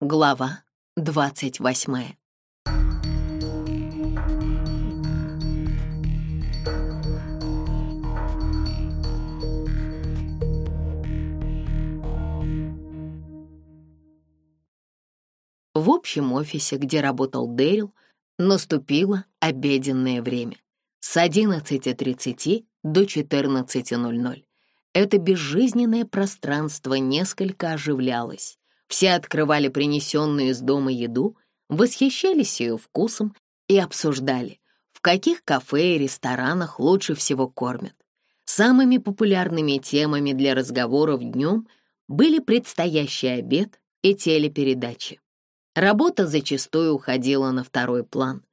Глава 28 В общем офисе, где работал Дэрил, наступило обеденное время с 11.30 до 14.00. Это безжизненное пространство несколько оживлялось. Все открывали принесенную из дома еду, восхищались ее вкусом и обсуждали, в каких кафе и ресторанах лучше всего кормят. Самыми популярными темами для разговоров днем были предстоящий обед и телепередачи. Работа зачастую уходила на второй план.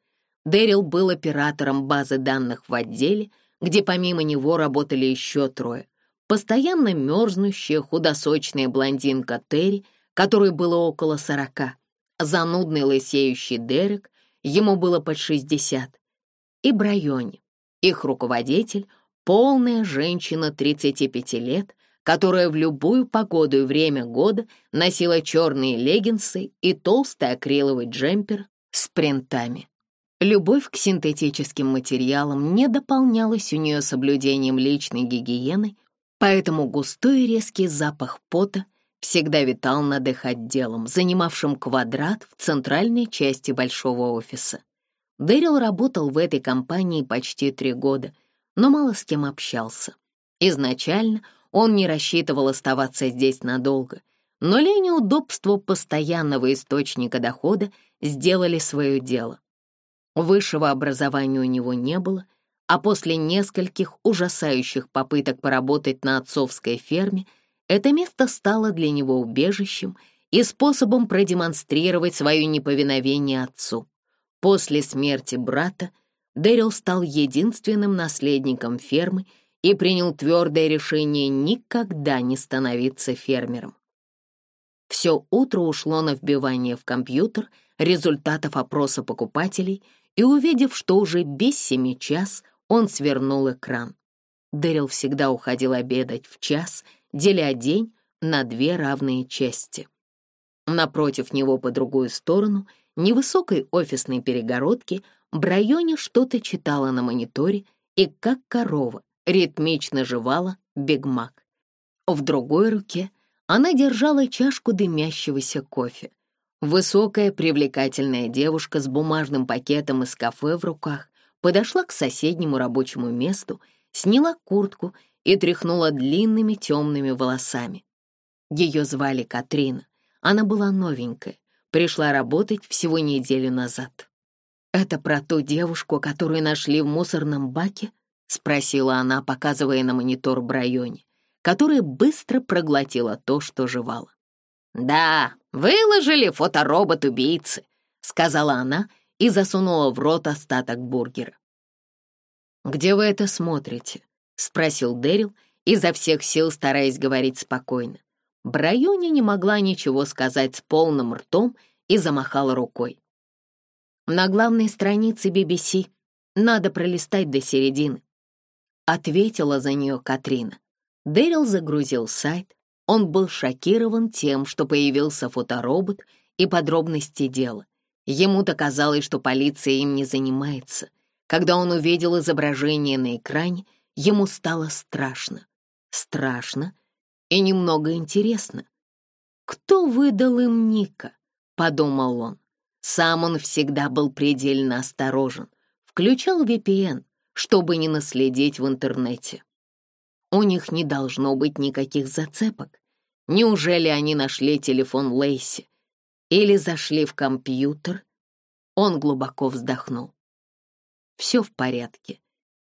Дэрил был оператором базы данных в отделе, где помимо него работали еще трое. Постоянно мерзнущая худосочная блондинка Терри — которой было около сорока, занудный лысеющий Дерек, ему было под шестьдесят, и Брайони, их руководитель, полная женщина 35 лет, которая в любую погоду и время года носила черные леггинсы и толстый акриловый джемпер с принтами. Любовь к синтетическим материалам не дополнялась у нее соблюдением личной гигиены, поэтому густой и резкий запах пота всегда витал над их отделом, занимавшим квадрат в центральной части большого офиса. Дэрил работал в этой компании почти три года, но мало с кем общался. Изначально он не рассчитывал оставаться здесь надолго, но лень и удобство постоянного источника дохода сделали свое дело. Высшего образования у него не было, а после нескольких ужасающих попыток поработать на отцовской ферме — это место стало для него убежищем и способом продемонстрировать свое неповиновение отцу. После смерти брата Дэрил стал единственным наследником фермы и принял твердое решение никогда не становиться фермером. Все утро ушло на вбивание в компьютер результатов опроса покупателей, и, увидев, что уже без семи час, он свернул экран. Дэрил всегда уходил обедать в час — деля день на две равные части. Напротив него по другую сторону невысокой офисной перегородки Брайоне что-то читала на мониторе и, как корова, ритмично жевала бигмак. В другой руке она держала чашку дымящегося кофе. Высокая привлекательная девушка с бумажным пакетом из кафе в руках подошла к соседнему рабочему месту сняла куртку и тряхнула длинными темными волосами. Ее звали Катрина. Она была новенькая, пришла работать всего неделю назад. «Это про ту девушку, которую нашли в мусорном баке?» — спросила она, показывая на монитор Брайоне, которая быстро проглотила то, что жевала. «Да, выложили фоторобот убийцы», — сказала она и засунула в рот остаток бургера. «Где вы это смотрите?» — спросил Дэрил, изо всех сил стараясь говорить спокойно. Брайони не могла ничего сказать с полным ртом и замахала рукой. «На главной странице BBC. Надо пролистать до середины», — ответила за нее Катрина. Дэрил загрузил сайт. Он был шокирован тем, что появился фоторобот и подробности дела. Ему доказалось, что полиция им не занимается — когда он увидел изображение на экране, ему стало страшно. Страшно и немного интересно. «Кто выдал им Ника?» — подумал он. Сам он всегда был предельно осторожен. Включал VPN, чтобы не наследить в интернете. У них не должно быть никаких зацепок. Неужели они нашли телефон Лейси? Или зашли в компьютер? Он глубоко вздохнул все в порядке.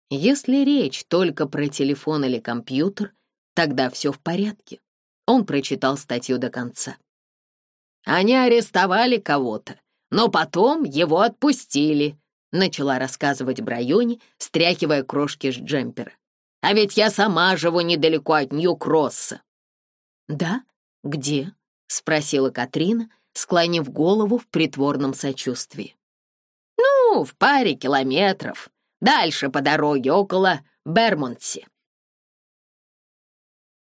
Если речь только про телефон или компьютер, тогда все в порядке. Он прочитал статью до конца. Они арестовали кого-то, но потом его отпустили, начала рассказывать Брайони, стряхивая крошки с джемпера. А ведь я сама живу недалеко от Нью-Кросса. Да? Где? спросила Катрина, склонив голову в притворном сочувствии. Ну, в паре километров. Дальше по дороге, около Бермонтси.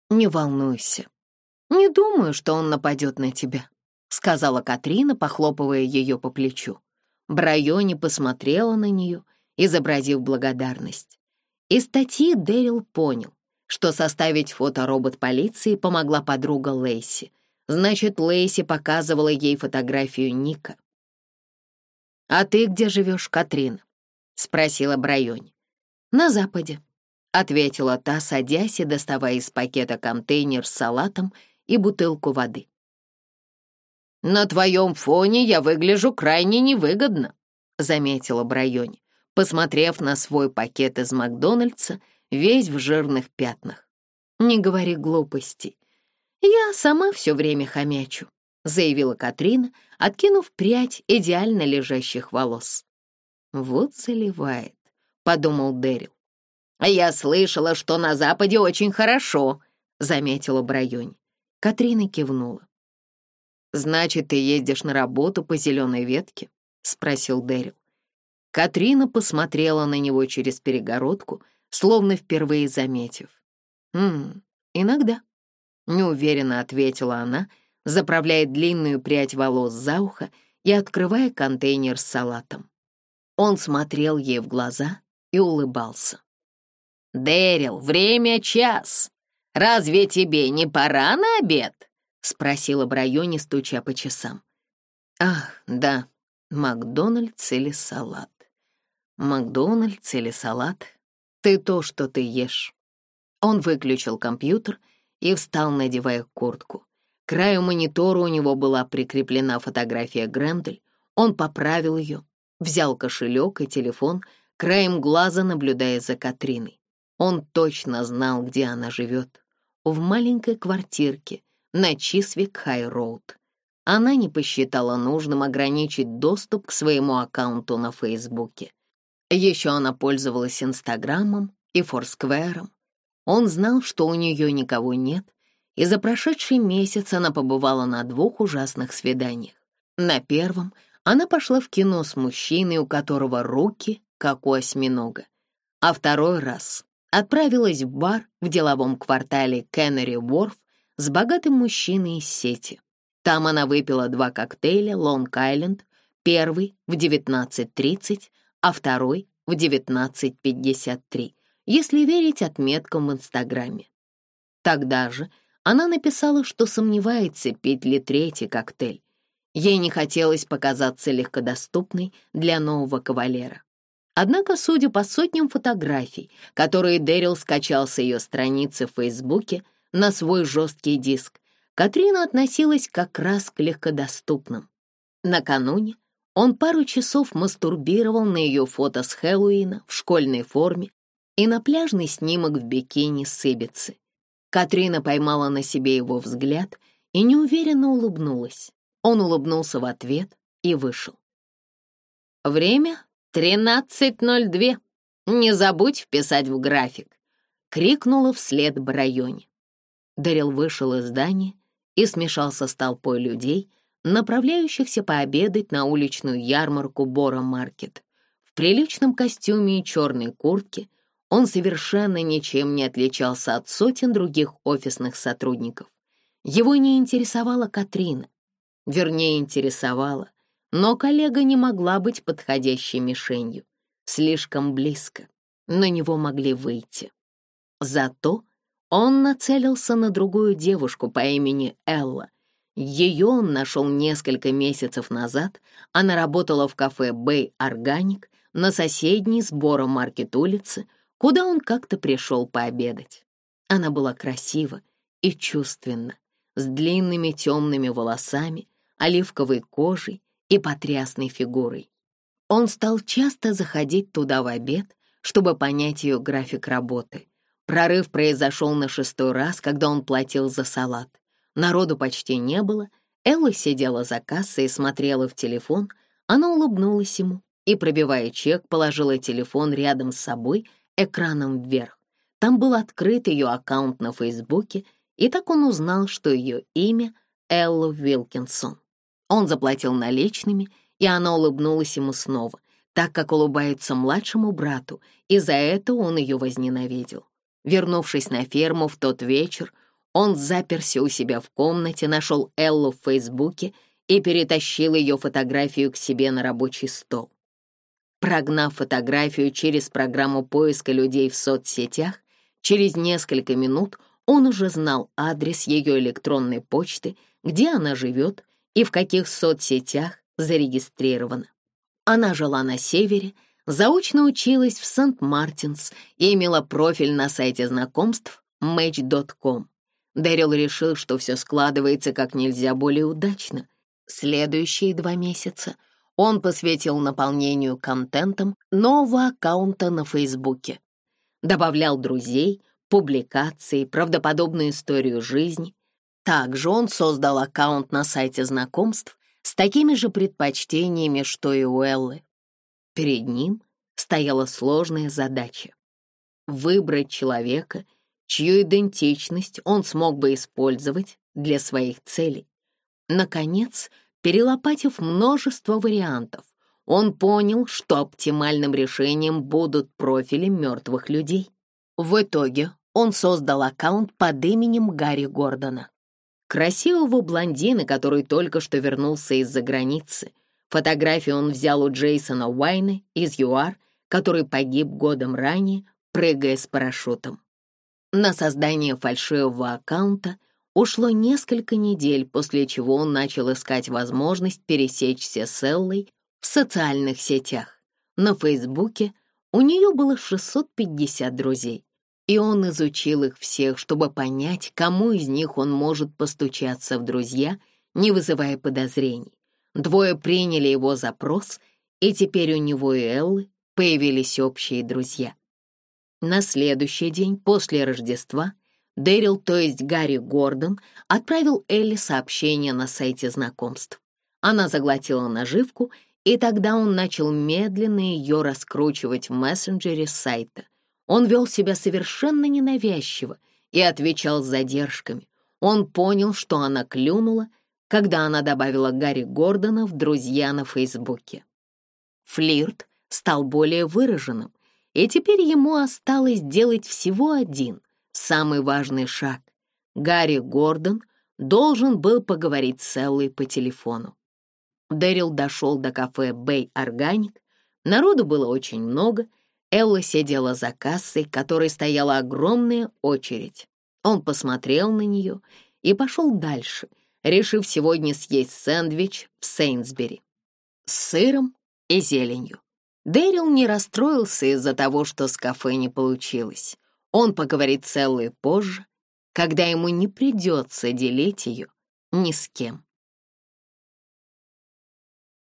«Не волнуйся. Не думаю, что он нападет на тебя», — сказала Катрина, похлопывая ее по плечу. Брайони посмотрела на нее, изобразив благодарность. Из статьи Дэрил понял, что составить фоторобот полиции помогла подруга Лейси. Значит, Лейси показывала ей фотографию Ника. «А ты где живешь, Катрин?» — спросила Брайонь. «На западе», — ответила та, садясь и доставая из пакета контейнер с салатом и бутылку воды. «На твоем фоне я выгляжу крайне невыгодно», — заметила Брайонь, посмотрев на свой пакет из Макдональдса, весь в жирных пятнах. «Не говори глупостей. Я сама все время хомячу», заявила Катрина, откинув прядь идеально лежащих волос. «Вот заливает», — подумал Дэрил. «Я слышала, что на Западе очень хорошо», — заметила Брайонь. Катрина кивнула. «Значит, ты ездишь на работу по зеленой ветке?» — спросил Дэрил. Катрина посмотрела на него через перегородку, словно впервые заметив. «М «Иногда», — неуверенно ответила она, заправляет длинную прядь волос за ухо и открывая контейнер с салатом. Он смотрел ей в глаза и улыбался. «Дэрил, время час. Разве тебе не пора на обед?» — спросила Брайони, стуча по часам. «Ах, да, Макдональдс или салат? Макдональдс или салат? Ты то, что ты ешь». Он выключил компьютер и встал, надевая куртку. Краю монитора у него была прикреплена фотография Грендель. Он поправил ее, взял кошелек и телефон, краем глаза наблюдая за Катриной. Он точно знал, где она живет. В маленькой квартирке на Чисвик-Хай-Роуд. Она не посчитала нужным ограничить доступ к своему аккаунту на Фейсбуке. Еще она пользовалась Инстаграмом и Форсквером. Он знал, что у нее никого нет — и за прошедший месяц она побывала на двух ужасных свиданиях. На первом она пошла в кино с мужчиной, у которого руки, как у осьминога. А второй раз отправилась в бар в деловом квартале Кеннери-Ворф с богатым мужчиной из сети. Там она выпила два коктейля «Лонг-Айленд», первый в 19.30, а второй в 19.53, если верить отметкам в Инстаграме. Тогда же она написала, что сомневается, пить ли третий коктейль. Ей не хотелось показаться легкодоступной для нового кавалера. Однако, судя по сотням фотографий, которые Дэрил скачал с ее страницы в Фейсбуке на свой жесткий диск, Катрина относилась как раз к легкодоступным. Накануне он пару часов мастурбировал на ее фото с Хэллоуина в школьной форме и на пляжный снимок в бикини с Ибицы. Катрина поймала на себе его взгляд и неуверенно улыбнулась. Он улыбнулся в ответ и вышел. «Время 13.02. Не забудь вписать в график!» — крикнула вслед Брайоне. Дарил вышел из здания и смешался с толпой людей, направляющихся пообедать на уличную ярмарку Бора-маркет. В приличном костюме и черной куртке — он совершенно ничем не отличался от сотен других офисных сотрудников. Его не интересовала Катрина. Вернее, интересовала, но коллега не могла быть подходящей мишенью. Слишком близко. На него могли выйти. Зато он нацелился на другую девушку по имени Элла. Ее он нашел несколько месяцев назад. Она работала в кафе «Бэй Органик» на соседней с Боро-маркет улице — куда он как-то пришел пообедать. Она была красива и чувственна, с длинными темными волосами, оливковой кожей и потрясной фигурой. Он стал часто заходить туда в обед, чтобы понять ее график работы. Прорыв произошел на шестой раз, когда он платил за салат. Народу почти не было, Элла сидела за кассой и смотрела в телефон, она улыбнулась ему и, пробивая чек, положила телефон рядом с собой — экраном вверх. Там был открыт ее аккаунт на Фейсбуке, и так он узнал, что ее имя Элла Вилкинсон. Он заплатил наличными, и она улыбнулась ему снова, так как улыбается младшему брату, и за это он ее возненавидел. Вернувшись на ферму в тот вечер, он заперся у себя в комнате, нашел Эллу в Фейсбуке и перетащил ее фотографию к себе на рабочий стол. Прогнав фотографию через программу поиска людей в соцсетях, через несколько минут он уже знал адрес ее электронной почты, где она живет и в каких соцсетях зарегистрирована. Она жила на севере, заочно училась в Сент-Мартинс и имела профиль на сайте знакомств match.com. Дэрил решил, что все складывается как нельзя более удачно. Следующие два месяца — он посвятил наполнению контентом нового аккаунта на Фейсбуке. Добавлял друзей, публикации, правдоподобную историю жизни. Также он создал аккаунт на сайте знакомств с такими же предпочтениями, что и у Эллы. Перед ним стояла сложная задача — выбрать человека, чью идентичность он смог бы использовать для своих целей. Наконец, Перелопатив множество вариантов, он понял, что оптимальным решением будут профили мертвых людей. В итоге он создал аккаунт под именем Гарри Гордона. Красивого блондина, который только что вернулся из-за границы. Фотографии он взял у Джейсона Уайна из ЮАР, который погиб годом ранее, прыгая с парашютом. На создание фальшивого аккаунта Ушло несколько недель, после чего он начал искать возможность пересечься с Эллой в социальных сетях. На Фейсбуке у нее было 650 друзей, и он изучил их всех, чтобы понять, кому из них он может постучаться в друзья, не вызывая подозрений. Двое приняли его запрос, и теперь у него и Эллы появились общие друзья. На следующий день после Рождества Дэрил, то есть Гарри Гордон, отправил Элли сообщение на сайте знакомств. Она заглотила наживку, и тогда он начал медленно ее раскручивать в мессенджере сайта. Он вел себя совершенно ненавязчиво и отвечал с задержками. Он понял, что она клюнула, когда она добавила Гарри Гордона в друзья на Фейсбуке. Флирт стал более выраженным, и теперь ему осталось делать всего один — Самый важный шаг. Гарри Гордон должен был поговорить с Эллой по телефону. Дэрил дошел до кафе «Бэй Органик». Народу было очень много. Элла сидела за кассой, которой стояла огромная очередь. Он посмотрел на нее и пошел дальше, решив сегодня съесть сэндвич в Сейнсбери с сыром и зеленью. Дэрил не расстроился из-за того, что с кафе не получилось. Он поговорит целые позже, когда ему не придется делить ее ни с кем.